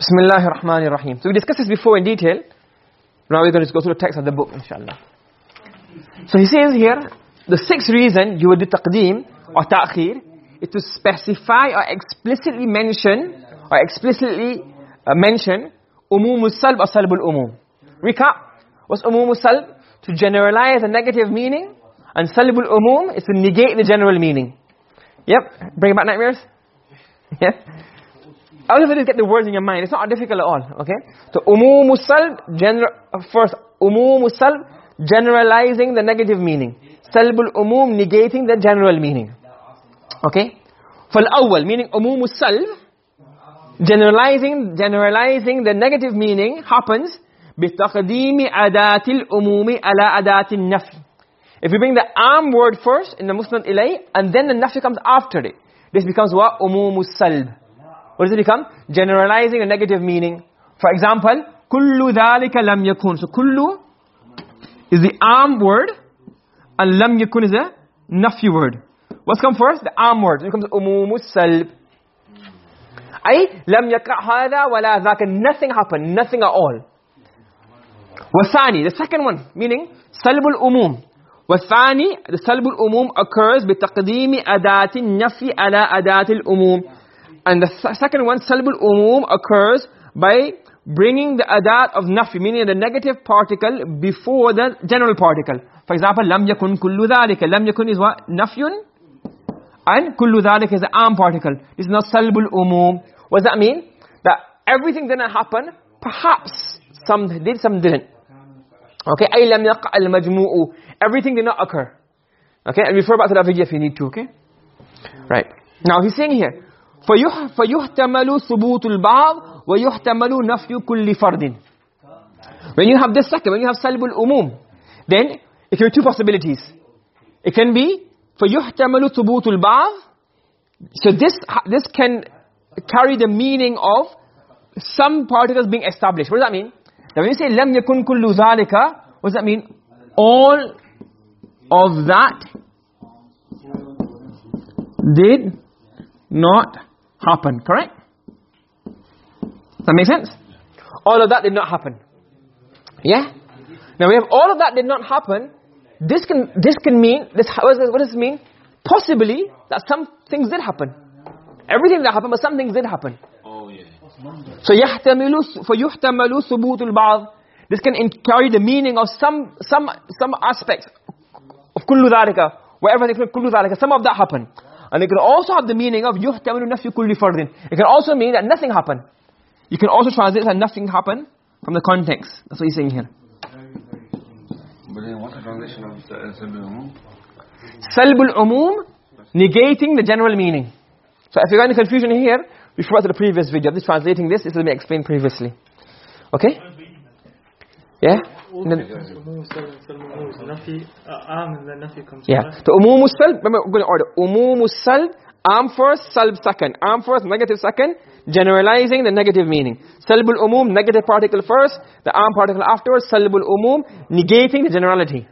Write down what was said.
Bismillahir Rahmanir Rahim. So we discussed this before in detail. Now we're going to go through the text of the book, inshallah. So he says here, the sixth reason you would do taqdeem or ta'khir is to specify or explicitly mention or explicitly uh, mention umum salb or salb al-umum. Recap. What's umum salb? To generalize a negative meaning and salb al-umum is to negate the general meaning. Yep. Bring back nightmares? Yeah All of it is get the words in your mind. It's not difficult at all. Okay. So umum salb, general, first umum salb, generalizing the negative meaning. Salbul umum negating the general meaning. Okay? فالأول meaning umum salb generalizing generalizing the negative meaning happens بتقديم أداة الأموم على أداة النفي if you bring the am word first in the musnad ilay and then the nafi comes after it this becomes what umum salb what does it become generalizing a negative meaning for example kullu dhalika lam yakun so kullu is the am word and lam yakun is a nafi word what's come first the am word it becomes umum salb أي لم يقع هذا ولا ذاك nothing happened nothing at all والثاني the second one meaning سلب الأموم والثاني the سلب الأموم occurs بتقديم أداة النفي على أداة الأموم and the second one, salbul umum occurs by bringing the adat of nafi, meaning the negative particle before the general particle. For example, lam yakun kullu dhalika. Lam yakun is what? Nafyun. And kullu dhalika is the am particle. This is not salbul umum. What does that mean? That everything didn't happen. Perhaps some did, some didn't. Okay? Ay lam yaqa al majmu'u. Everything did not occur. Okay? And refer back to the video if you need to, okay? Right. Now he's saying here, فيحتمل ثبوت البعض ويحتمل نفي كل فرد when you have this second when you have salbul umum then it can be two possibilities it can be فيحتمل ثبوت البعض so this this can carry the meaning of some particles being established what does that mean now when you say لم يكن كل ذلك what does that mean all of that did not happen correct? Does that make sense? All of that did not happen. Yeah? Now we have all of that did not happen. This can this can mean this what does, what does it mean? Possibly that some things did happen. Everything that happened but some things did happen. Oh yeah. So yahtamilu fayuhtamalu thubut al-ba'd this can carry the meaning of some some some aspects of kullu dhalika whatever they kullu dhalika some of that happened and it can also have the meaning of nafyu kulli fardin. It can also mean that nothing happened. You can also translate that nothing happened from the context. That's what he's saying here. But then what's the translation of salbul umum salbul umum negating the general meaning. So if you got any confusion here refer to the previous video. This translating this this will be explained previously. Okay? Yeah yeah. The umum salb remember we're going to order. Umum salb am first salb second. Am first negative second generalizing the negative meaning. Salbul umum negative particle first the am particle afterwards salbul umum negating the generality